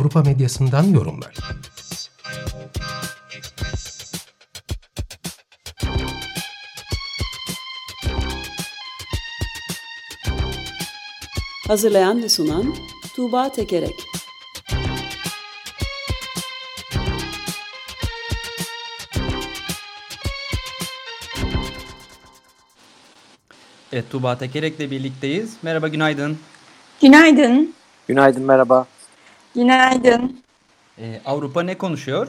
Avrupa medyasından yorumlar. Hazırlayan ve sunan Tuğba Tekerek Evet Tuğba Tekerek'le birlikteyiz. Merhaba günaydın. Günaydın. Günaydın merhaba. Günaydın. Ee, Avrupa ne konuşuyor?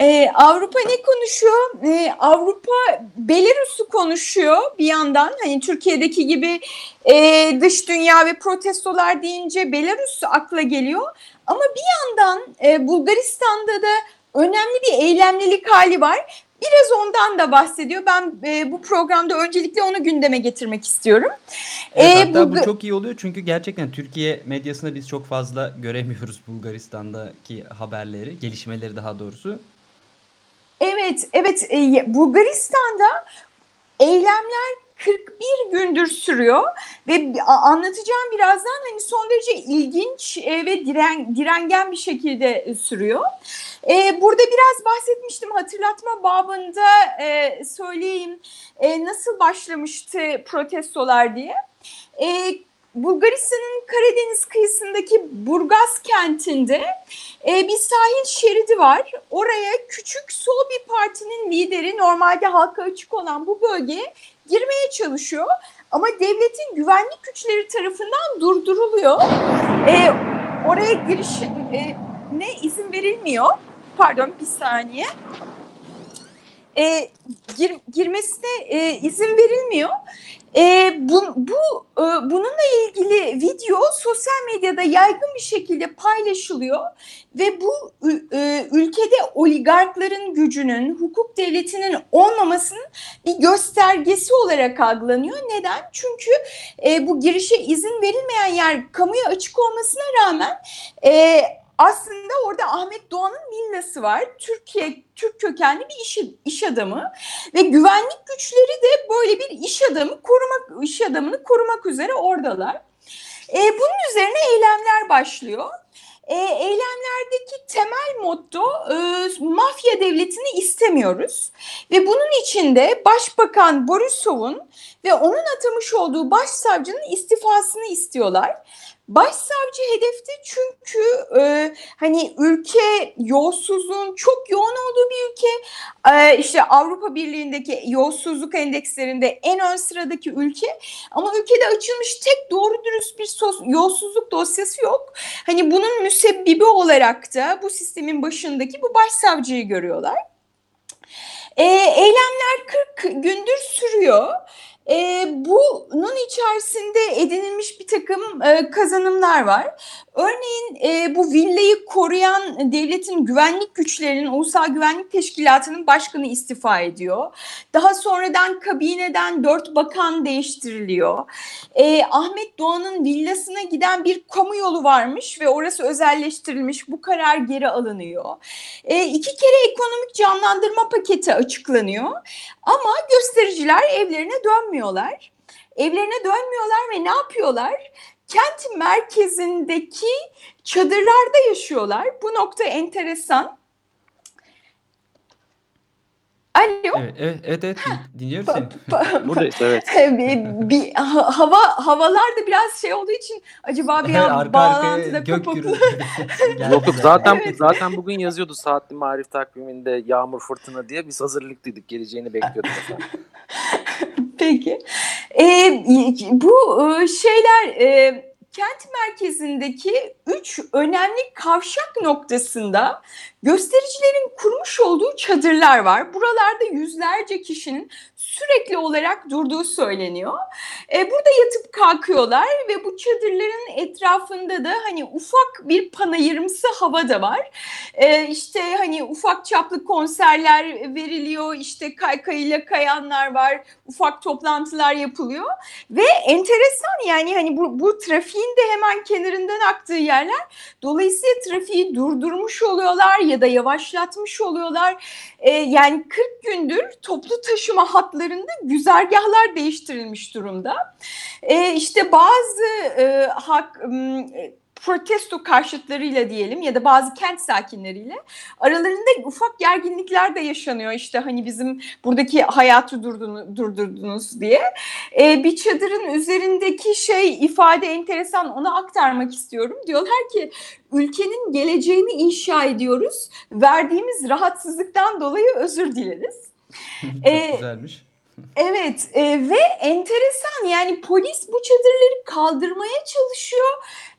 Ee, Avrupa ne konuşuyor? Ee, Avrupa Belarus'u konuşuyor bir yandan. Hani Türkiye'deki gibi e, dış dünya ve protestolar deyince Belarus akla geliyor. Ama bir yandan e, Bulgaristan'da da önemli bir eylemlilik hali var. Biraz ondan da bahsediyor. Ben e, bu programda öncelikle onu gündeme getirmek istiyorum. Evet, ee, hatta bu... bu çok iyi oluyor çünkü gerçekten Türkiye medyasında biz çok fazla göremiyoruz Bulgaristan'daki haberleri, gelişmeleri daha doğrusu. Evet, evet. E, Bulgaristan'da eylemler 41 gündür sürüyor ve anlatacağım birazdan hani son derece ilginç e, ve diren, direngen bir şekilde e, sürüyor. E, burada biraz bahsetmiştim hatırlatma babında söyleyeyim nasıl başlamıştı protestolar diye. Bulgaristan'ın Karadeniz kıyısındaki Burgaz kentinde e, bir sahil şeridi var. Oraya küçük sol bir partinin lideri normalde halka açık olan bu bölgeye girmeye çalışıyor. Ama devletin güvenlik güçleri tarafından durduruluyor. E, oraya giriş e, ne izin verilmiyor. Pardon bir saniye. E, gir, girmesine e, izin verilmiyor. E, bu, bu e, bununla ilgili video sosyal medyada yaygın bir şekilde paylaşılıyor ve bu e, ülkede oligarkların gücünün, hukuk devletinin olmamasının bir göstergesi olarak algılanıyor. Neden? Çünkü e, bu girişe izin verilmeyen yer kamuya açık olmasına rağmen e, aslında orada Ahmet Doğan'ın villası var. Türkiye Türk kökenli bir iş, iş adamı ve güvenlik güçleri de böyle bir iş adamı korumak iş adamını korumak üzere oradalar. E, bunun üzerine eylemler başlıyor. E, eylemlerdeki temel motto e, mafya devletini istemiyoruz ve bunun içinde Başbakan Borisov'un ve onun atamış olduğu başsavcının istifasını istiyorlar. Başsavcı hedefte çünkü e, hani ülke yolsuzluğun çok yoğun olduğu bir ülke. E, işte Avrupa Birliği'ndeki yolsuzluk endekslerinde en ön sıradaki ülke. Ama ülkede açılmış tek doğru dürüst bir sos, yolsuzluk dosyası yok. Hani bunun müsebbibi olarak da bu sistemin başındaki bu başsavcıyı görüyorlar. E, eylemler 40 gündür sürüyor. E, bunun içerisinde edinilmiş bir takım e, kazanımlar var. Örneğin e, bu villayı koruyan devletin güvenlik güçlerinin Ulusal Güvenlik Teşkilatı'nın başkanı istifa ediyor. Daha sonradan kabineden dört bakan değiştiriliyor. E, Ahmet Doğan'ın villasına giden bir kamu yolu varmış ve orası özelleştirilmiş. Bu karar geri alınıyor. E, iki kere ekonomik canlandırma paketi açıklanıyor. Ama göstericiler evlerine dönmüyorlar. Evlerine dönmüyorlar ve ne yapıyorlar? Kent merkezindeki çadırlarda yaşıyorlar. Bu nokta enteresan. Alo. Evet, evet, evet, evet. dinliyoruz seni. Buradayız, evet. bir, bir hava havalar da biraz şey olduğu için acaba bir an Arka bağlantıda kopuklu. yok yok zaten evet. zaten bugün yazıyordu saatli marif takviminde yağmur fırtına diye biz hazırlıklıydık geleceğini bekliyorduk. Peki. Ee, bu e, şeyler e, kent merkezindeki üç önemli kavşak noktasında göstericilerin kurmuş olduğu çadırlar var. Buralarda yüzlerce kişinin sürekli olarak durduğu söyleniyor. E, burada yatıp kalkıyorlar ve bu çadırların etrafında da hani ufak bir panayırımsı hava da var. E, işte hani ufak çaplı konserler veriliyor, işte kaykayıyla kayanlar var, ufak toplantılar yapılıyor ve enteresan yani hani bu, bu trafiğin de hemen kenarından aktığı yerler. Dolayısıyla trafiği durdurmuş oluyorlar ya da yavaşlatmış oluyorlar. E, yani 40 gündür toplu taşıma hatlarında güzergahlar değiştirilmiş durumda. E, işte bazı e, hak e, protesto karşıtlarıyla diyelim ya da bazı kent sakinleriyle aralarında ufak gerginlikler de yaşanıyor işte hani bizim buradaki hayatı durdurdunuz diye. Ee, bir çadırın üzerindeki şey ifade enteresan onu aktarmak istiyorum. Diyorlar ki ülkenin geleceğini inşa ediyoruz. Verdiğimiz rahatsızlıktan dolayı özür dileriz. Çok ee, güzelmiş. Evet e, ve enteresan yani polis bu çadırları kaldırmaya çalışıyor.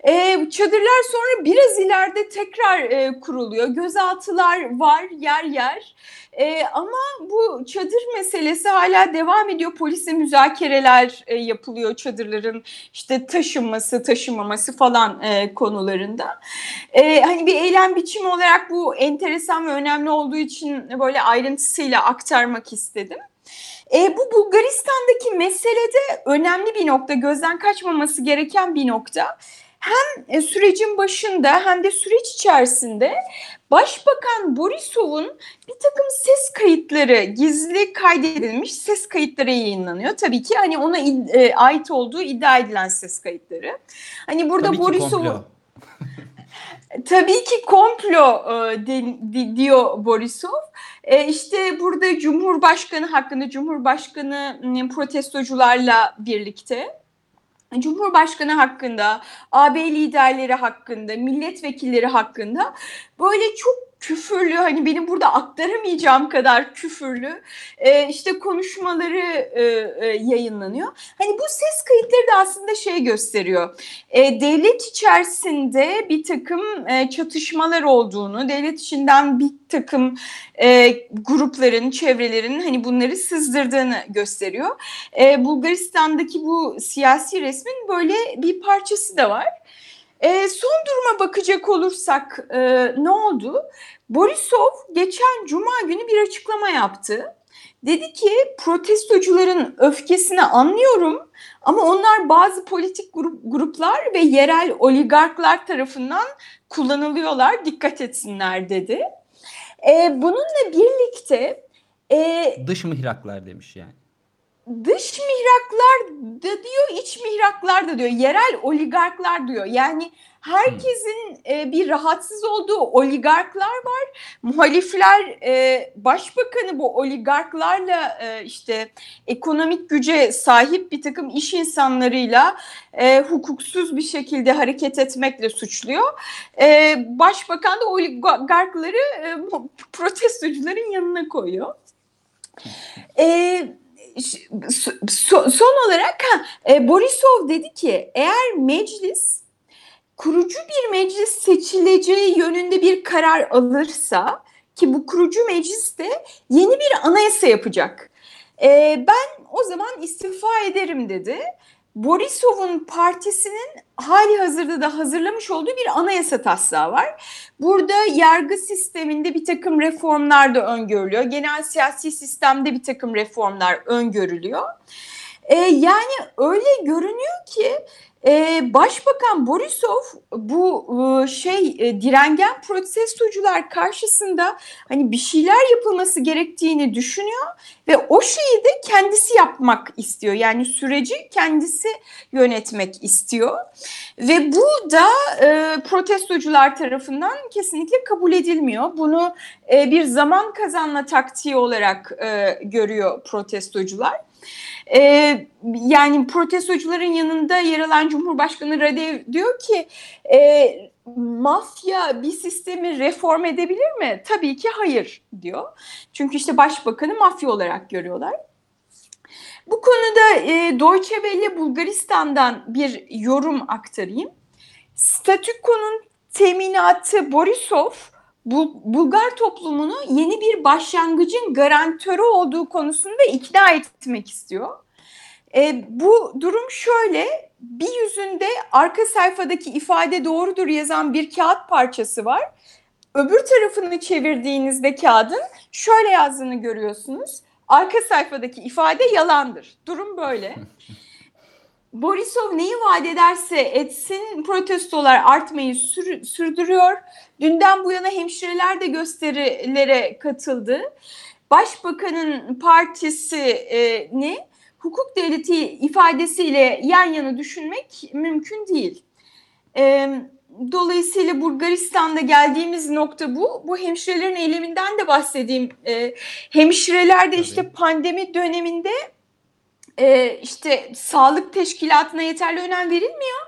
E, çadırlar sonra biraz ileride tekrar e, kuruluyor. Gözaltılar var yer yer. E, ama bu çadır meselesi hala devam ediyor. Polise müzakereler e, yapılıyor çadırların işte taşınması, taşınmaması falan e, konularında. E, hani bir eylem biçimi olarak bu enteresan ve önemli olduğu için böyle ayrıntısıyla aktarmak istedim. E, bu Bulgaristan'daki meselede önemli bir nokta, gözden kaçmaması gereken bir nokta. Hem e, sürecin başında hem de süreç içerisinde Başbakan Borisov'un bir takım ses kayıtları gizli kaydedilmiş ses kayıtları yayınlanıyor. Tabii ki hani ona e, ait olduğu iddia edilen ses kayıtları. Hani burada Borisov'un Tabii ki komplo e, de, de, diyor Borisov. E, işte burada Cumhurbaşkanı hakkında Cumhurbaşkanı protestocularla birlikte Cumhurbaşkanı hakkında, AB liderleri hakkında, milletvekilleri hakkında böyle çok küfürlü hani benim burada aktaramayacağım kadar küfürlü e, işte konuşmaları e, e, yayınlanıyor. Hani bu ses kayıtları da aslında şey gösteriyor. E, devlet içerisinde bir takım e, çatışmalar olduğunu, devlet içinden bir takım e, grupların, çevrelerin hani bunları sızdırdığını gösteriyor. E, Bulgaristan'daki bu siyasi resmin böyle bir parçası da var. E, son duruma bakacak olursak e, ne oldu? Borisov geçen cuma günü bir açıklama yaptı. Dedi ki protestocuların öfkesini anlıyorum ama onlar bazı politik grup, gruplar ve yerel oligarklar tarafından kullanılıyorlar dikkat etsinler dedi. E, bununla birlikte e, dış mihraklar demiş yani dış mihraklar da diyor, iç mihraklar da diyor, yerel oligarklar diyor. Yani herkesin e, bir rahatsız olduğu oligarklar var. Muhalifler e, başbakanı bu oligarklarla e, işte ekonomik güce sahip bir takım iş insanlarıyla e, hukuksuz bir şekilde hareket etmekle suçluyor. E, başbakan da oligarkları e, protestocuların yanına koyuyor. Son olarak ha, e, Borisov dedi ki eğer meclis kurucu bir meclis seçileceği yönünde bir karar alırsa ki bu kurucu meclis de yeni bir anayasa yapacak. E, ben o zaman istifa ederim dedi. Borisov'un partisinin hali hazırda da hazırlamış olduğu bir anayasa taslağı var. Burada yargı sisteminde bir takım reformlar da öngörülüyor. Genel siyasi sistemde bir takım reformlar öngörülüyor. Ee, yani öyle görünüyor ki ee, Başbakan Borisov bu e, şey e, direngen protestocular karşısında hani bir şeyler yapılması gerektiğini düşünüyor ve o şeyi de kendisi yapmak istiyor. Yani süreci kendisi yönetmek istiyor ve bu da e, protestocular tarafından kesinlikle kabul edilmiyor. Bunu bir zaman kazanma taktiği olarak görüyor protestocular. E, yani protestocuların yanında yer alan Cumhurbaşkanı Radev diyor ki e, mafya bir sistemi reform edebilir mi? Tabii ki hayır diyor. Çünkü işte başbakanı mafya olarak görüyorlar. Bu konuda e, Deutsche Welle Bulgaristan'dan bir yorum aktarayım. Statükonun teminatı Borisov Bul Bulgar toplumunu yeni bir başlangıcın garantörü olduğu konusunda ikna etmek istiyor. E, bu durum şöyle, bir yüzünde arka sayfadaki ifade doğrudur yazan bir kağıt parçası var. Öbür tarafını çevirdiğinizde kağıdın şöyle yazdığını görüyorsunuz. Arka sayfadaki ifade yalandır. Durum böyle. Borisov neyi vaat ederse etsin protestolar artmayı sür, sürdürüyor. Dünden bu yana hemşireler de gösterilere katıldı. Başbakanın partisini hukuk devleti ifadesiyle yan yana düşünmek mümkün değil. Dolayısıyla Bulgaristan'da geldiğimiz nokta bu. Bu hemşirelerin eyleminden de bahsedeyim. Hemşireler de işte pandemi döneminde e, işte sağlık teşkilatına yeterli önem verilmiyor.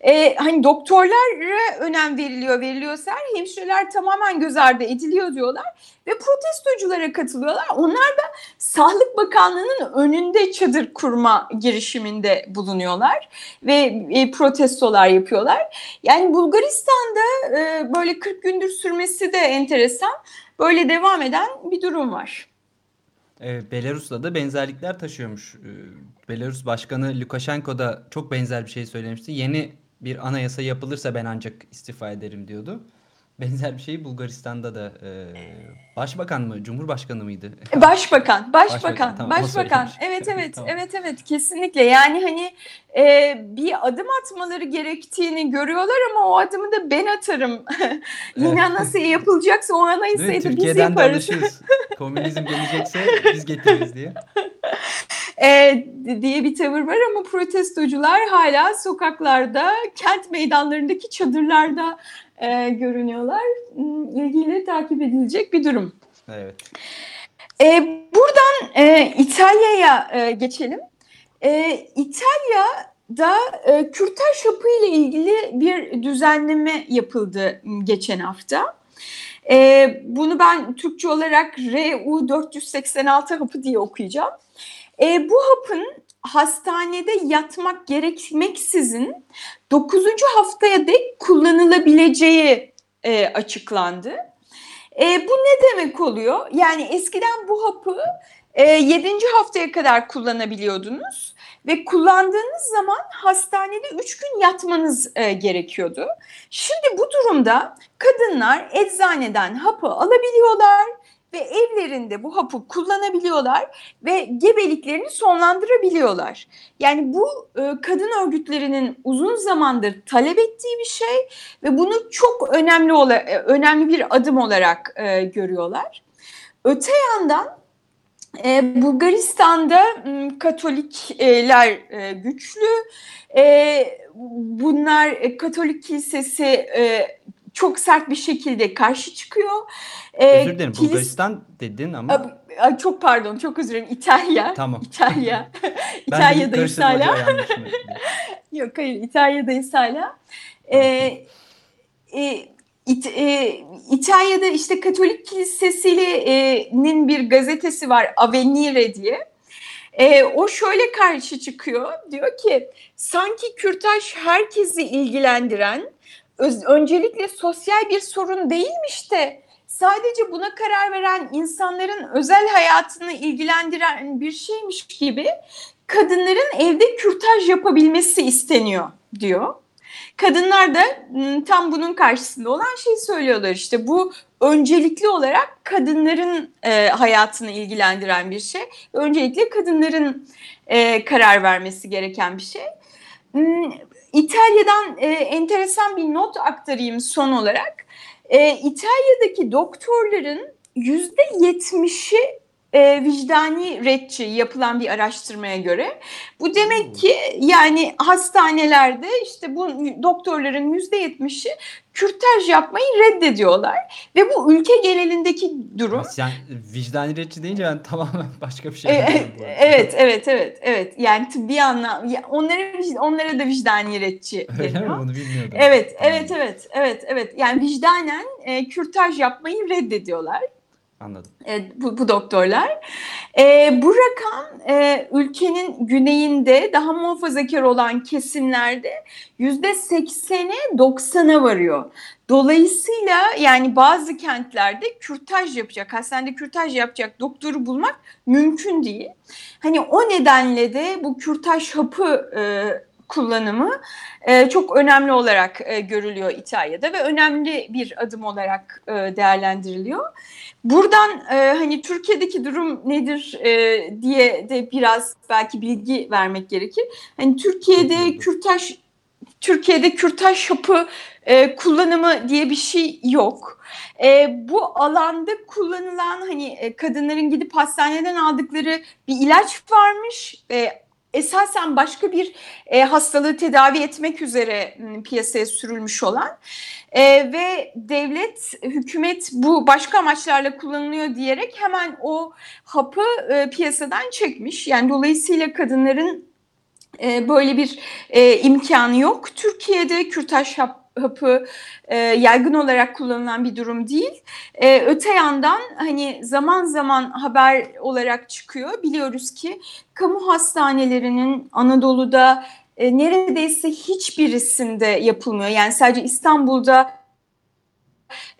E, hani doktorlara önem veriliyor, veriliyorsa hemşireler tamamen göz ardı ediliyor diyorlar ve protestoculara katılıyorlar. Onlar da Sağlık Bakanlığı'nın önünde çadır kurma girişiminde bulunuyorlar ve e, protestolar yapıyorlar. Yani Bulgaristan'da e, böyle 40 gündür sürmesi de enteresan. Böyle devam eden bir durum var. Evet, Belarus'la da benzerlikler taşıyormuş. Ee, Belarus Başkanı Lukashenko da çok benzer bir şey söylemişti. Yeni bir anayasa yapılırsa ben ancak istifa ederim diyordu. Benzer bir şey Bulgaristan'da da e, başbakan mı, cumhurbaşkanı mıydı? Başbakan, başbakan, başbakan. Tamam, başbakan. Evet, evet, tamam. evet, evet, kesinlikle. Yani hani e, bir adım atmaları gerektiğini görüyorlar ama o adımı da ben atarım. Yine nasıl yapılacaksa o da biz yaparız. Türkiye'den de Komünizm gelecekse biz getiririz diye. E, diye bir tavır var ama protestocular hala sokaklarda, kent meydanlarındaki çadırlarda e, görünüyorlar. Hmm, ilgiyle takip edilecek bir durum. Evet. E, buradan e, İtalya'ya e, geçelim. E, İtalya'da e, kürtaj hapı ile ilgili bir düzenleme yapıldı geçen hafta. E, bunu ben Türkçe olarak RU 486 hapı diye okuyacağım. E, bu hapın hastanede yatmak gerekmeksizin 9. haftaya dek kullanılabileceği e, açıklandı. E, bu ne demek oluyor? Yani eskiden bu hapı e, 7. haftaya kadar kullanabiliyordunuz ve kullandığınız zaman hastanede 3 gün yatmanız e, gerekiyordu. Şimdi bu durumda kadınlar eczaneden hapı alabiliyorlar ve evlerinde bu hapı kullanabiliyorlar ve gebeliklerini sonlandırabiliyorlar. Yani bu e, kadın örgütlerinin uzun zamandır talep ettiği bir şey ve bunu çok önemli e, önemli bir adım olarak e, görüyorlar. Öte yandan Bulgaristan'da Katolikler güçlü. Bunlar Katolik Kilisesi çok sert bir şekilde karşı çıkıyor. Ee, özür dilerim kilis... Bulgaristan dedin ama. Ay, çok pardon çok özür dilerim İtalya. Tamam. İtalya. İtalya'dayız hala. Yok hayır İtalya'dayız hala. Ee, e, İt, e, İtalya'da işte Katolik Kilisesi'nin bir gazetesi var Avenire diye. E, o şöyle karşı çıkıyor. Diyor ki sanki kürtaj herkesi ilgilendiren öz, öncelikle sosyal bir sorun değilmiş de sadece buna karar veren insanların özel hayatını ilgilendiren bir şeymiş gibi kadınların evde kürtaj yapabilmesi isteniyor diyor. Kadınlar da tam bunun karşısında olan şeyi söylüyorlar işte bu öncelikli olarak kadınların e, hayatını ilgilendiren bir şey. Öncelikle kadınların e, karar vermesi gereken bir şey. İtalya'dan e, enteresan bir not aktarayım son olarak. E, İtalya'daki doktorların yüzde yetmişi e, vicdani retçi yapılan bir araştırmaya göre. Bu demek ki yani hastanelerde işte bu doktorların yüzde yetmişi kürtaj yapmayı reddediyorlar ve bu ülke genelindeki durum. Yani vicdani retçi deyince ben tamamen başka bir şey. Evet, evet, evet, evet, evet. Yani tıbbi anlam, onlara onlara da vicdani retçi Öyle mi? Onu bilmiyordum. Evet, evet, evet, evet, evet. Yani vicdanen e, kürtaj yapmayı reddediyorlar. Anladım. E, bu, bu doktorlar. E, bu rakam e, ülkenin güneyinde daha muhafazakar olan kesimlerde yüzde seksene doksana varıyor. Dolayısıyla yani bazı kentlerde kürtaj yapacak, hastanede kürtaj yapacak doktoru bulmak mümkün değil. Hani o nedenle de bu kürtaj hapı e, kullanımı e, çok önemli olarak e, görülüyor İtalya'da ve önemli bir adım olarak e, değerlendiriliyor. Buradan e, hani Türkiye'deki durum nedir e, diye de biraz belki bilgi vermek gerekir. Hani Türkiye'de kürtaj Türkiye'de kürtaj hapı e, kullanımı diye bir şey yok. E, bu alanda kullanılan hani e, kadınların gidip hastaneden aldıkları bir ilaç varmış. E, esasen başka bir e, hastalığı tedavi etmek üzere piyasaya sürülmüş olan e, ve devlet, hükümet bu başka amaçlarla kullanılıyor diyerek hemen o hapı e, piyasadan çekmiş. Yani dolayısıyla kadınların e, böyle bir e, imkanı yok. Türkiye'de kürtaj hap, hapı e, yaygın olarak kullanılan bir durum değil. E, öte yandan hani zaman zaman haber olarak çıkıyor. Biliyoruz ki kamu hastanelerinin Anadolu'da e, neredeyse hiçbirisinde yapılmıyor. Yani sadece İstanbul'da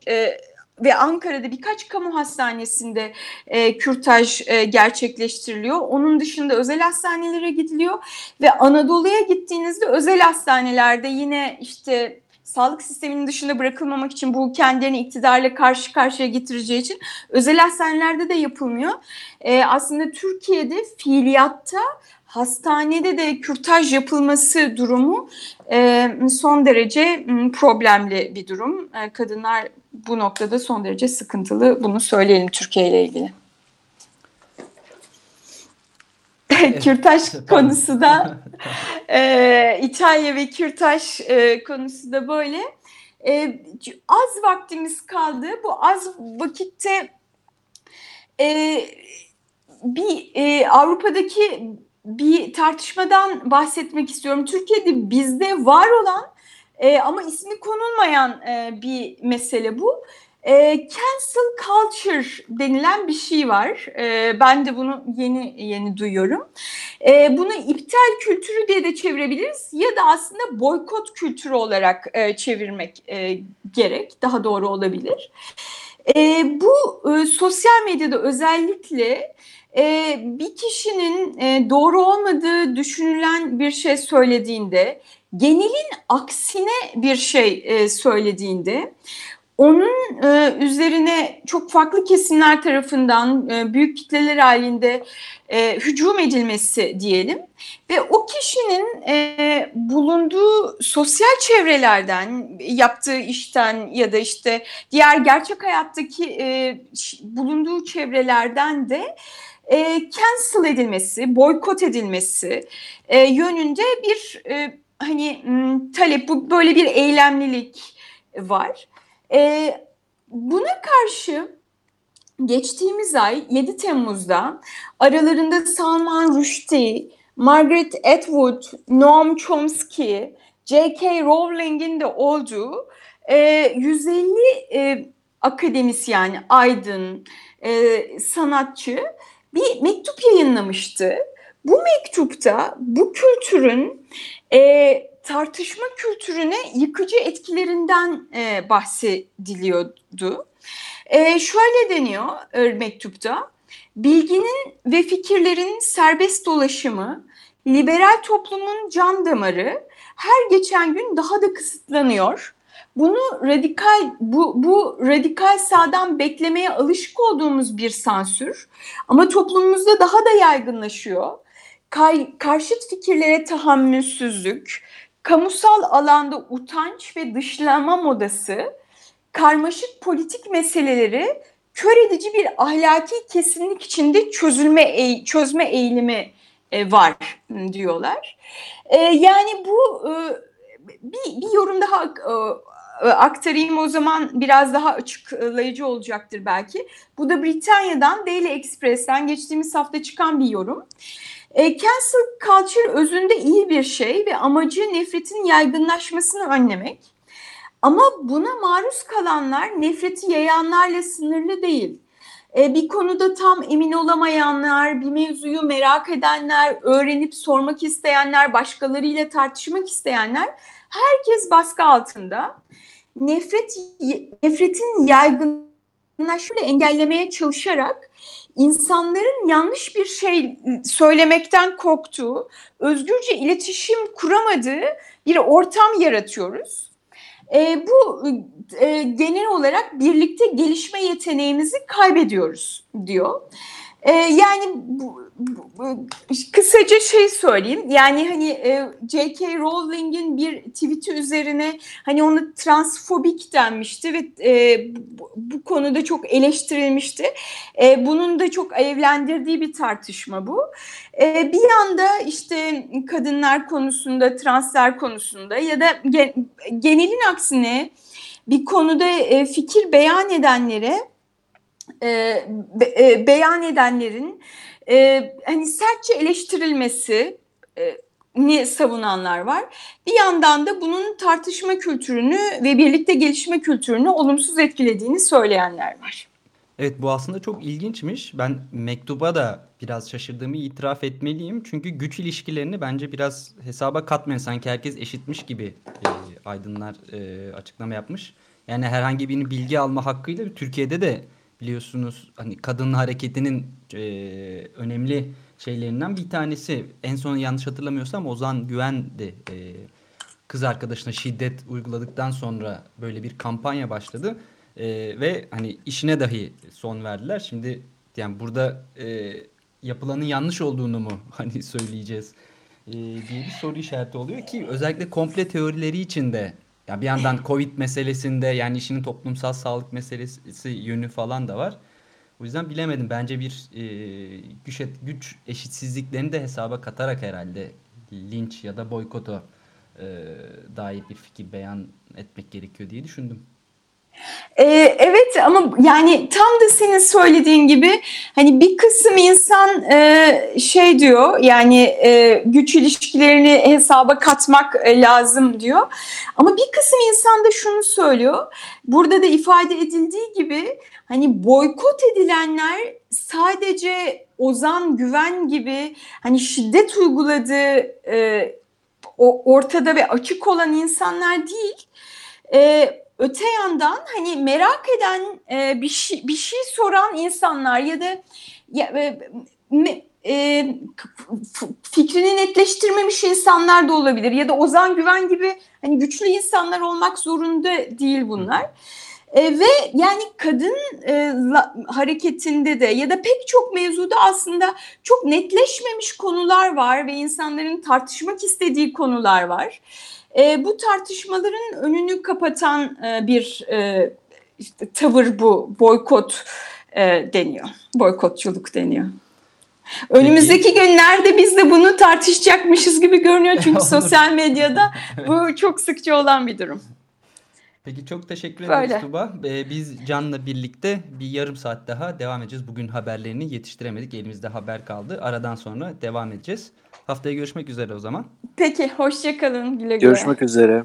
e, ve Ankara'da birkaç kamu hastanesinde e, kürtaj e, gerçekleştiriliyor. Onun dışında özel hastanelere gidiliyor ve Anadolu'ya gittiğinizde özel hastanelerde yine işte sağlık sisteminin dışında bırakılmamak için bu kendilerini iktidarla karşı karşıya getireceği için özel hastanelerde de yapılmıyor. E, aslında Türkiye'de fiiliyatta hastanede de kürtaj yapılması durumu e, son derece problemli bir durum. E, kadınlar bu noktada son derece sıkıntılı. Bunu söyleyelim Türkiye ile ilgili. kürtaj konusu da e, İtalya ve kürtaj e, konusu da böyle. E, az vaktimiz kaldı. Bu az vakitte e, bir e, Avrupa'daki bir tartışmadan bahsetmek istiyorum. Türkiye'de bizde var olan e, ama ismi konulmayan e, bir mesele bu. E, cancel culture denilen bir şey var. E, ben de bunu yeni yeni duyuyorum. E, bunu iptal kültürü diye de çevirebiliriz ya da aslında boykot kültürü olarak e, çevirmek e, gerek. Daha doğru olabilir. E, bu e, sosyal medyada özellikle e, bir kişinin e, doğru olmadığı düşünülen bir şey söylediğinde, genelin aksine bir şey e, söylediğinde onun e, üzerine çok farklı kesimler tarafından e, büyük kitleler halinde e, hücum edilmesi diyelim ve o kişinin e, bulunduğu sosyal çevrelerden yaptığı işten ya da işte diğer gerçek hayattaki e, bulunduğu çevrelerden de e, cancel edilmesi, boykot edilmesi e, yönünde bir e, hani talep, bu böyle bir eylemlilik var. E, buna karşı geçtiğimiz ay 7 Temmuz'da aralarında Salman Rushdie, Margaret Atwood, Noam Chomsky, J.K. Rowling'in de olduğu e, 150 e, akademisyen, aydın, e, sanatçı bir mektup yayınlamıştı. Bu mektupta bu kültürün e, tartışma kültürüne yıkıcı etkilerinden e, bahsediliyordu. E, şöyle deniyor e, mektupta, bilginin ve fikirlerin serbest dolaşımı, liberal toplumun can damarı her geçen gün daha da kısıtlanıyor bunu radikal bu, bu radikal sağdan beklemeye alışık olduğumuz bir sansür ama toplumumuzda daha da yaygınlaşıyor. Kay, karşıt fikirlere tahammülsüzlük, kamusal alanda utanç ve dışlama modası, karmaşık politik meseleleri kör edici bir ahlaki kesinlik içinde çözülme çözme eğilimi e, var diyorlar. E, yani bu e, bir, bir yorum daha e, aktarayım o zaman biraz daha açıklayıcı olacaktır belki. Bu da Britanya'dan Daily Express'ten geçtiğimiz hafta çıkan bir yorum. E, cancel culture özünde iyi bir şey ve amacı nefretin yaygınlaşmasını önlemek. Ama buna maruz kalanlar nefreti yayanlarla sınırlı değil. e, bir konuda tam emin olamayanlar, bir mevzuyu merak edenler, öğrenip sormak isteyenler, başkalarıyla tartışmak isteyenler herkes baskı altında. Nefret nefretin yaygınlaşmasını engellemeye çalışarak insanların yanlış bir şey söylemekten korktuğu, özgürce iletişim kuramadığı bir ortam yaratıyoruz. E, bu e, genel olarak birlikte gelişme yeteneğimizi kaybediyoruz diyor. E, yani kısaca şey söyleyeyim. Yani hani e, J.K. Rowling'in bir tweet'i üzerine hani onu transfobik denmişti ve e, bu, konuda çok eleştirilmişti. E, bunun da çok evlendirdiği bir tartışma bu. Bir yanda işte kadınlar konusunda, translar konusunda ya da gen, genelin aksine bir konuda fikir beyan edenlere e, be, e, beyan edenlerin e, hani sertçe eleştirilmesi e, ni savunanlar var. Bir yandan da bunun tartışma kültürünü ve birlikte gelişme kültürünü olumsuz etkilediğini söyleyenler var. Evet bu aslında çok ilginçmiş. Ben mektuba da biraz şaşırdığımı itiraf etmeliyim. Çünkü güç ilişkilerini bence biraz hesaba katmayan sanki herkes eşitmiş gibi e, aydınlar e, açıklama yapmış. Yani herhangi birinin bilgi alma hakkıyla Türkiye'de de biliyorsunuz hani kadın hareketinin e, önemli şeylerinden bir tanesi. En son yanlış hatırlamıyorsam Ozan Güven de e, kız arkadaşına şiddet uyguladıktan sonra böyle bir kampanya başladı. E, ve hani işine dahi son verdiler. Şimdi yani burada e, yapılanın yanlış olduğunu mu hani söyleyeceğiz e, diye bir soru işareti oluyor ki özellikle komple teorileri için de ya bir yandan Covid meselesinde yani işinin toplumsal sağlık meselesi yönü falan da var. O yüzden bilemedim. Bence bir e, güç, güç eşitsizliklerini de hesaba katarak herhalde linç ya da boykotu e, dair bir fikir beyan etmek gerekiyor diye düşündüm. Ee, evet ama yani tam da senin söylediğin gibi hani bir kısım insan e, şey diyor yani e, güç ilişkilerini hesaba katmak e, lazım diyor. Ama bir kısım insan da şunu söylüyor. Burada da ifade edildiği gibi hani boykot edilenler sadece Ozan Güven gibi hani şiddet uyguladığı e, o ortada ve açık olan insanlar değil. E, öte yandan hani merak eden e, bir şey bir şey soran insanlar ya da ya, e, me, e, fikrini netleştirmemiş insanlar da olabilir ya da Ozan Güven gibi hani güçlü insanlar olmak zorunda değil bunlar. E, ve yani kadın e, la, hareketinde de ya da pek çok mevzuda aslında çok netleşmemiş konular var ve insanların tartışmak istediği konular var. E, bu tartışmaların önünü kapatan e, bir e, işte tavır bu boykot e, deniyor. Boykotçuluk deniyor. Önümüzdeki günlerde biz de bunu tartışacakmışız gibi görünüyor çünkü sosyal medyada bu çok sıkça olan bir durum. Peki çok teşekkür ederiz Böyle. Tuba. Ee, biz Can'la birlikte bir yarım saat daha devam edeceğiz. Bugün haberlerini yetiştiremedik. Elimizde haber kaldı. Aradan sonra devam edeceğiz. Haftaya görüşmek üzere o zaman. Peki hoşçakalın. Güle güle. Görüşmek üzere.